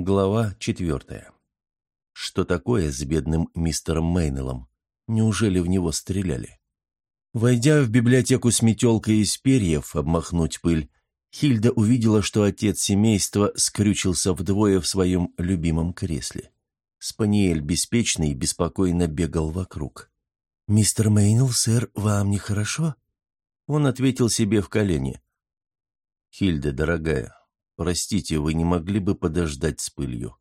Глава четвертая. Что такое с бедным мистером Мейнеллом? Неужели в него стреляли? Войдя в библиотеку с метелкой из перьев обмахнуть пыль, Хильда увидела, что отец семейства скрючился вдвое в своем любимом кресле. Спаниель беспечный беспокойно бегал вокруг. «Мистер Мейнелл, сэр, вам нехорошо?» Он ответил себе в колени. «Хильда, дорогая, простите, вы не могли бы подождать с пылью?»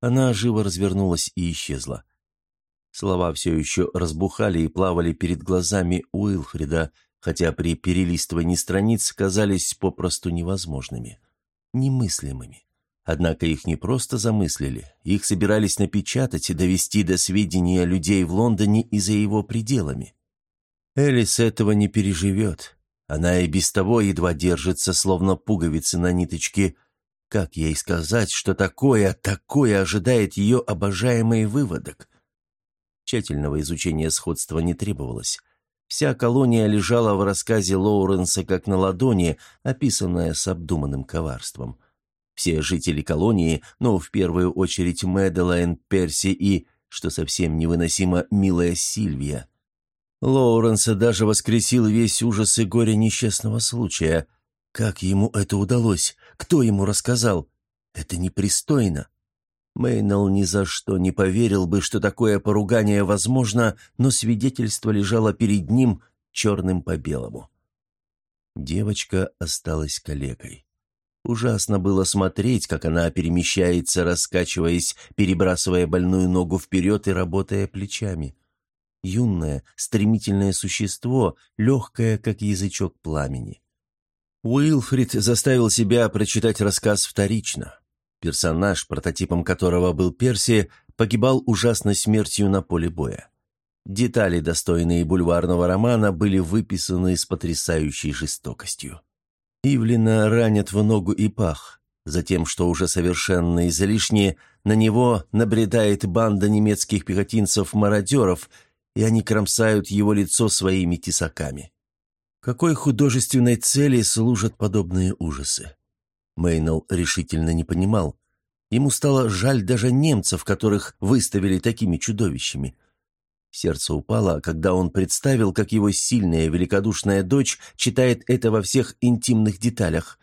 Она живо развернулась и исчезла. Слова все еще разбухали и плавали перед глазами Уилфрида, хотя при перелистывании страниц казались попросту невозможными, немыслимыми. Однако их не просто замыслили, их собирались напечатать и довести до сведения людей в Лондоне и за его пределами. Элис этого не переживет. Она и без того едва держится, словно пуговицы на ниточке. Как ей сказать, что такое, такое ожидает ее обожаемый выводок? Тщательного изучения сходства не требовалось. Вся колония лежала в рассказе Лоуренса как на ладони, описанная с обдуманным коварством. Все жители колонии, но в первую очередь Мэдалайн, Перси и, что совсем невыносимо, милая Сильвия – Лоуренса даже воскресил весь ужас и горе несчастного случая. Как ему это удалось? Кто ему рассказал? Это непристойно. Мейнелл ни за что не поверил бы, что такое поругание возможно, но свидетельство лежало перед ним черным по белому. Девочка осталась калекой. Ужасно было смотреть, как она перемещается, раскачиваясь, перебрасывая больную ногу вперед и работая плечами юное, стремительное существо, легкое, как язычок пламени. Уилфрид заставил себя прочитать рассказ вторично. Персонаж, прототипом которого был Перси, погибал ужасной смертью на поле боя. Детали, достойные бульварного романа, были выписаны с потрясающей жестокостью. Ивлина ранят в ногу и пах. Затем, что уже совершенно излишне, на него набредает банда немецких пехотинцев-мародеров – и они кромсают его лицо своими тесаками. Какой художественной цели служат подобные ужасы? Мейнелл решительно не понимал. Ему стало жаль даже немцев, которых выставили такими чудовищами. Сердце упало, когда он представил, как его сильная великодушная дочь читает это во всех интимных деталях,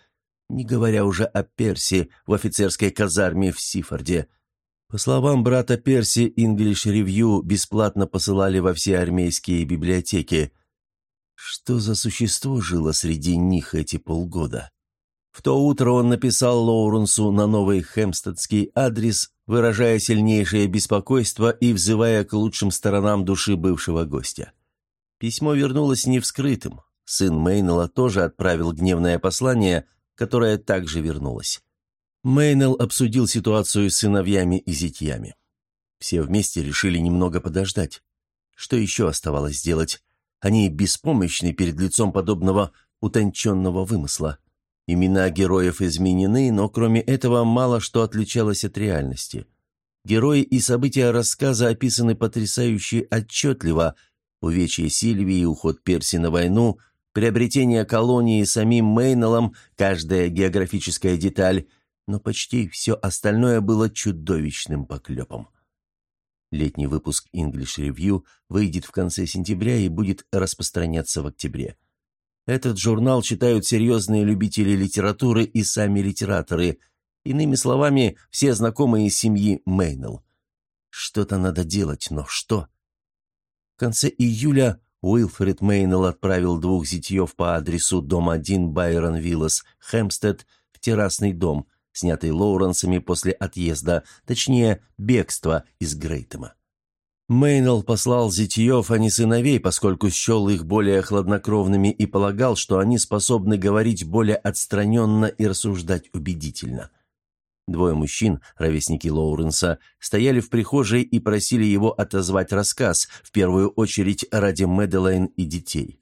не говоря уже о Перси в офицерской казарме в Сифорде – по словам брата Перси, English Review бесплатно посылали во все армейские библиотеки. Что за существо жило среди них эти полгода? В то утро он написал Лоуренсу на новый хемстедский адрес, выражая сильнейшее беспокойство и взывая к лучшим сторонам души бывшего гостя. Письмо вернулось невскрытым. Сын Мейнелла тоже отправил гневное послание, которое также вернулось. Мейнелл обсудил ситуацию с сыновьями и зятьями. Все вместе решили немного подождать. Что еще оставалось сделать? Они беспомощны перед лицом подобного утонченного вымысла. Имена героев изменены, но кроме этого мало что отличалось от реальности. Герои и события рассказа описаны потрясающе отчетливо. Увечье Сильвии, уход Перси на войну, приобретение колонии самим Мейнеллом, каждая географическая деталь – но почти все остальное было чудовищным поклепом. Летний выпуск English Review выйдет в конце сентября и будет распространяться в октябре. Этот журнал читают серьезные любители литературы и сами литераторы, иными словами, все знакомые семьи Мейнелл. Что-то надо делать, но что? В конце июля Уилфред Мейнелл отправил двух зятьев по адресу дом 1 Байрон Виллас, Хэмстед, в террасный дом, снятый Лоуренсами после отъезда, точнее, бегства из Грейтема. Мейнелл послал зятьев, а не сыновей, поскольку счел их более хладнокровными и полагал, что они способны говорить более отстраненно и рассуждать убедительно. Двое мужчин, ровесники Лоуренса, стояли в прихожей и просили его отозвать рассказ, в первую очередь ради Мэдалайн и детей.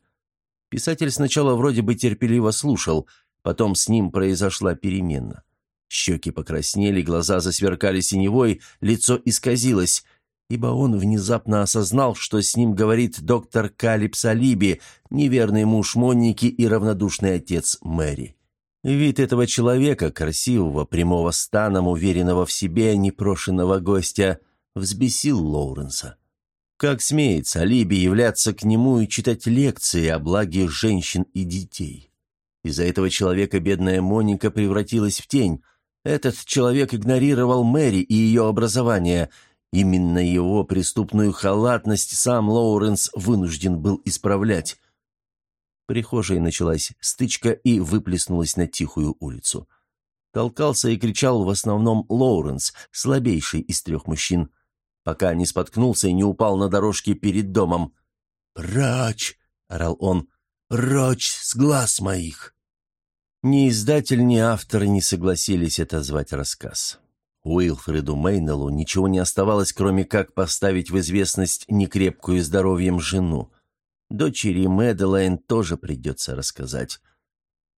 Писатель сначала вроде бы терпеливо слушал, потом с ним произошла перемена. Щеки покраснели, глаза засверкали синевой, лицо исказилось, ибо он внезапно осознал, что с ним говорит доктор Калипс Алиби, неверный муж Монники и равнодушный отец Мэри. Вид этого человека, красивого, прямого станом, уверенного в себе, непрошенного гостя, взбесил Лоуренса. Как смеет Салиби являться к нему и читать лекции о благе женщин и детей? Из-за этого человека бедная Моника превратилась в тень. Этот человек игнорировал Мэри и ее образование. Именно его преступную халатность сам Лоуренс вынужден был исправлять прихожей началась стычка и выплеснулась на тихую улицу. Толкался и кричал в основном Лоуренс, слабейший из трех мужчин, пока не споткнулся и не упал на дорожке перед домом. «Прочь!» — орал он. «Прочь с глаз моих!» Ни издатель, ни автор не согласились это звать рассказ. Уилфреду Мейнеллу ничего не оставалось, кроме как поставить в известность некрепкую здоровьем жену. Дочери Мэдалайн тоже придется рассказать.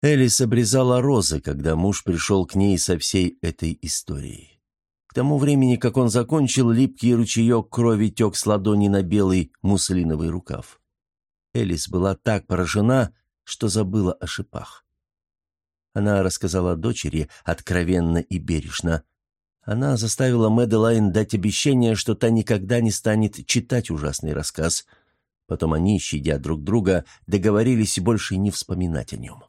Элис обрезала розы, когда муж пришел к ней со всей этой историей. К тому времени, как он закончил, липкий ручеек крови тек с ладони на белый муслиновый рукав. Элис была так поражена, что забыла о шипах. Она рассказала дочери откровенно и бережно. Она заставила Мэдалайн дать обещание, что та никогда не станет читать ужасный рассказ – Потом они, щадя друг друга, договорились больше не вспоминать о нем.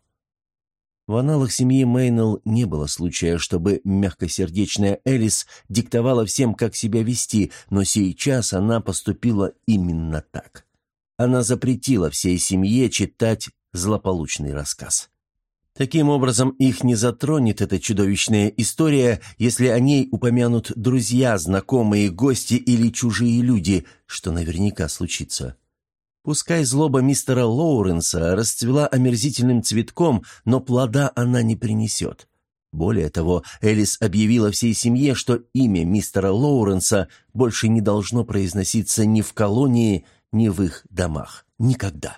В аналах семьи Мейнелл не было случая, чтобы мягкосердечная Элис диктовала всем, как себя вести, но сейчас она поступила именно так. Она запретила всей семье читать злополучный рассказ. Таким образом, их не затронет эта чудовищная история, если о ней упомянут друзья, знакомые, гости или чужие люди, что наверняка случится. Пускай злоба мистера Лоуренса расцвела омерзительным цветком, но плода она не принесет. Более того, Элис объявила всей семье, что имя мистера Лоуренса больше не должно произноситься ни в колонии, ни в их домах. Никогда.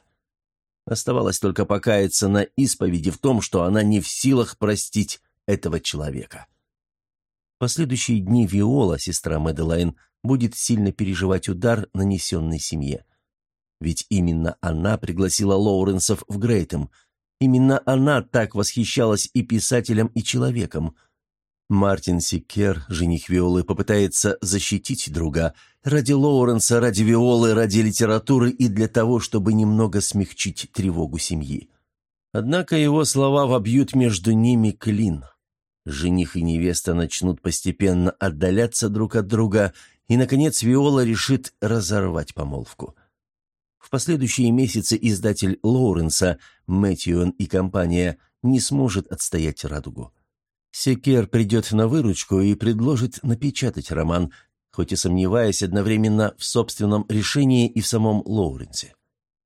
Оставалось только покаяться на исповеди в том, что она не в силах простить этого человека. Последующие дни Виола, сестра Мэдалайн, будет сильно переживать удар, нанесенный семье. Ведь именно она пригласила Лоуренсов в Грейтем. Именно она так восхищалась и писателем, и человеком. Мартин Сикер, жених Виолы, попытается защитить друга. Ради Лоуренса, ради Виолы, ради литературы и для того, чтобы немного смягчить тревогу семьи. Однако его слова вобьют между ними клин. Жених и невеста начнут постепенно отдаляться друг от друга, и, наконец, Виола решит разорвать помолвку. В последующие месяцы издатель Лоуренса, Мэтьюэн и компания не сможет отстоять «Радугу». Секер придет на выручку и предложит напечатать роман, хоть и сомневаясь одновременно в собственном решении и в самом Лоуренсе.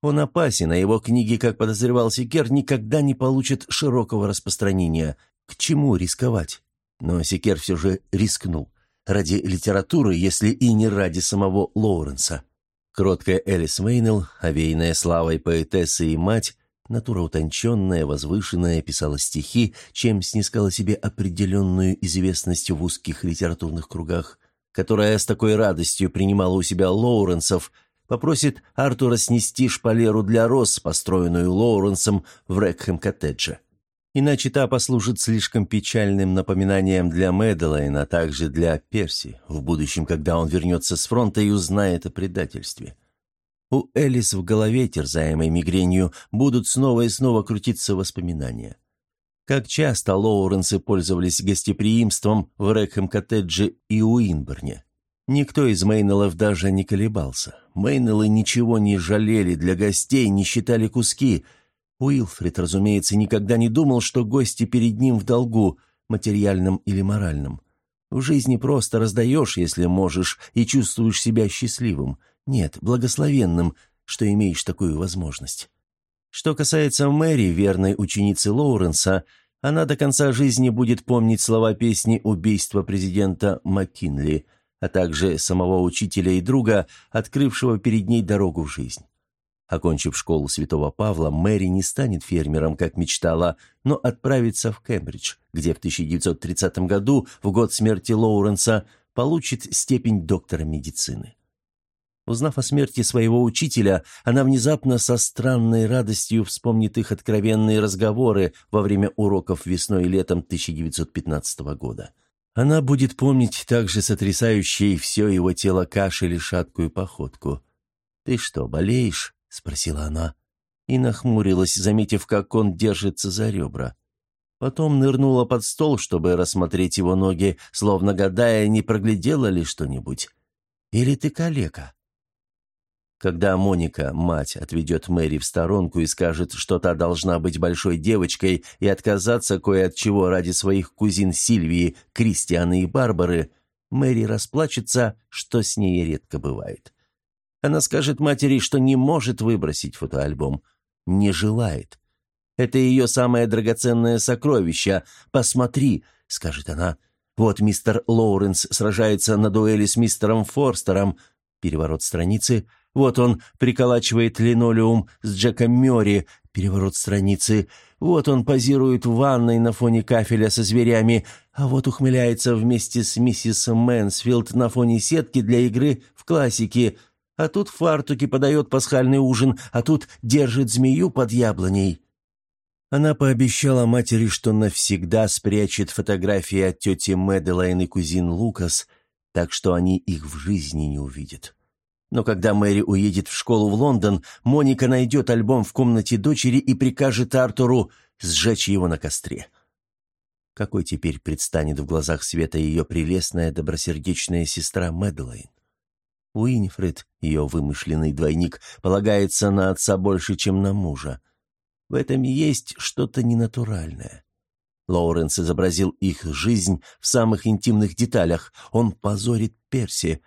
Он опасен, а его книги, как подозревал Секер, никогда не получат широкого распространения. К чему рисковать? Но Секер все же рискнул. Ради литературы, если и не ради самого Лоуренса. Кроткая Элис Мейнелл, овеянная славой поэтесса и мать, натура утонченная, возвышенная, писала стихи, чем снискала себе определенную известность в узких литературных кругах, которая с такой радостью принимала у себя Лоуренсов, попросит Артура снести шпалеру для роз, построенную Лоуренсом в Рекхэм-коттедже. Иначе та послужит слишком печальным напоминанием для Мэдалайна, а также для Перси, в будущем, когда он вернется с фронта и узнает о предательстве. У Элис в голове, терзаемой мигренью, будут снова и снова крутиться воспоминания. Как часто Лоуренсы пользовались гостеприимством в Рекхэм-коттедже и Уинберне. Никто из Мейнеллов даже не колебался. Мейнеллы ничего не жалели для гостей, не считали куски – Уилфрид, разумеется, никогда не думал, что гости перед ним в долгу, материальном или моральном. В жизни просто раздаешь, если можешь, и чувствуешь себя счастливым. Нет, благословенным, что имеешь такую возможность. Что касается Мэри, верной ученицы Лоуренса, она до конца жизни будет помнить слова песни «Убийство президента Маккинли», а также самого учителя и друга, открывшего перед ней дорогу в жизнь. Окончив школу Святого Павла, Мэри не станет фермером, как мечтала, но отправится в Кембридж, где в 1930 году, в год смерти Лоуренса, получит степень доктора медицины. Узнав о смерти своего учителя, она внезапно со странной радостью вспомнит их откровенные разговоры во время уроков весной и летом 1915 года. Она будет помнить также сотрясающий все его тело кашель и шаткую походку. «Ты что, болеешь?» — спросила она. И нахмурилась, заметив, как он держится за ребра. Потом нырнула под стол, чтобы рассмотреть его ноги, словно гадая, не проглядела ли что-нибудь. «Или ты калека?» Когда Моника, мать, отведет Мэри в сторонку и скажет, что та должна быть большой девочкой и отказаться кое от чего ради своих кузин Сильвии, Кристианы и Барбары, Мэри расплачется, что с ней редко бывает. Она скажет матери, что не может выбросить фотоальбом, не желает. Это ее самое драгоценное сокровище. «Посмотри», — скажет она, — «вот мистер Лоуренс сражается на дуэли с мистером Форстером». Переворот страницы — вот он приколачивает линолеум с Джеком Мёри, переворот страницы. Вот он позирует в ванной на фоне кафеля со зверями, а вот ухмыляется вместе с миссис Мэнсфилд на фоне сетки для игры в классики. А тут в фартуке подает пасхальный ужин, а тут держит змею под яблоней. Она пообещала матери, что навсегда спрячет фотографии от тети Мэдалайн и кузин Лукас, так что они их в жизни не увидят. Но когда Мэри уедет в школу в Лондон, Моника найдет альбом в комнате дочери и прикажет Артуру сжечь его на костре. Какой теперь предстанет в глазах света ее прелестная добросердечная сестра Мэдлайн? Уинифред, ее вымышленный двойник, полагается на отца больше, чем на мужа. В этом есть что-то ненатуральное. Лоуренс изобразил их жизнь в самых интимных деталях. Он позорит Перси,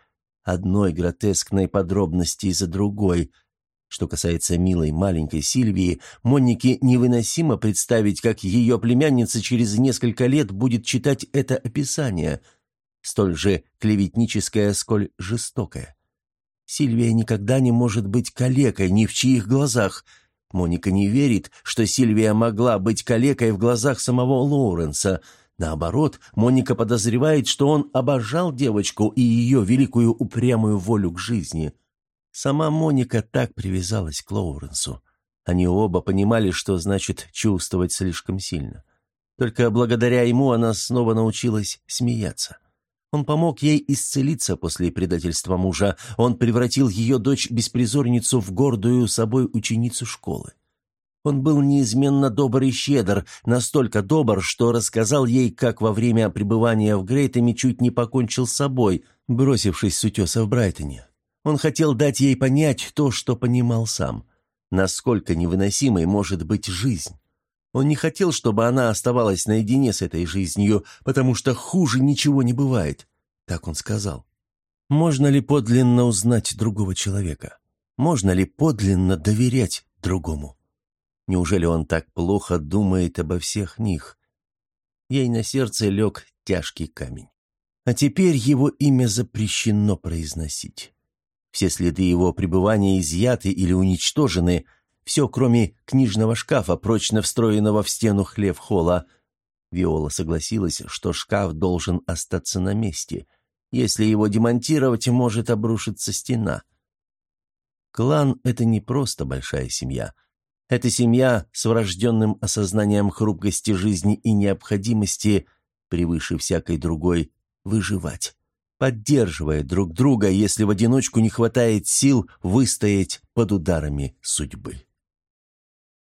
одной гротескной подробности за другой. Что касается милой маленькой Сильвии, Монике невыносимо представить, как ее племянница через несколько лет будет читать это описание, столь же клеветническое, сколь жестокое. Сильвия никогда не может быть калекой ни в чьих глазах. Моника не верит, что Сильвия могла быть калекой в глазах самого Лоуренса – Наоборот, Моника подозревает, что он обожал девочку и ее великую упрямую волю к жизни. Сама Моника так привязалась к Лоуренсу. Они оба понимали, что значит чувствовать слишком сильно. Только благодаря ему она снова научилась смеяться. Он помог ей исцелиться после предательства мужа. Он превратил ее дочь-беспризорницу в гордую собой ученицу школы. Он был неизменно добр и щедр, настолько добр, что рассказал ей, как во время пребывания в Грейтами чуть не покончил с собой, бросившись с утеса в Брайтоне. Он хотел дать ей понять то, что понимал сам. Насколько невыносимой может быть жизнь. Он не хотел, чтобы она оставалась наедине с этой жизнью, потому что хуже ничего не бывает. Так он сказал. Можно ли подлинно узнать другого человека? Можно ли подлинно доверять другому? Неужели он так плохо думает обо всех них? Ей на сердце лег тяжкий камень. А теперь его имя запрещено произносить. Все следы его пребывания изъяты или уничтожены, все, кроме книжного шкафа, прочно встроенного в стену хлев-холла. Виола согласилась, что шкаф должен остаться на месте. Если его демонтировать, может обрушиться стена. Клан — это не просто большая семья — эта семья с врожденным осознанием хрупкости жизни и необходимости, превыше всякой другой, выживать, поддерживая друг друга, если в одиночку не хватает сил выстоять под ударами судьбы.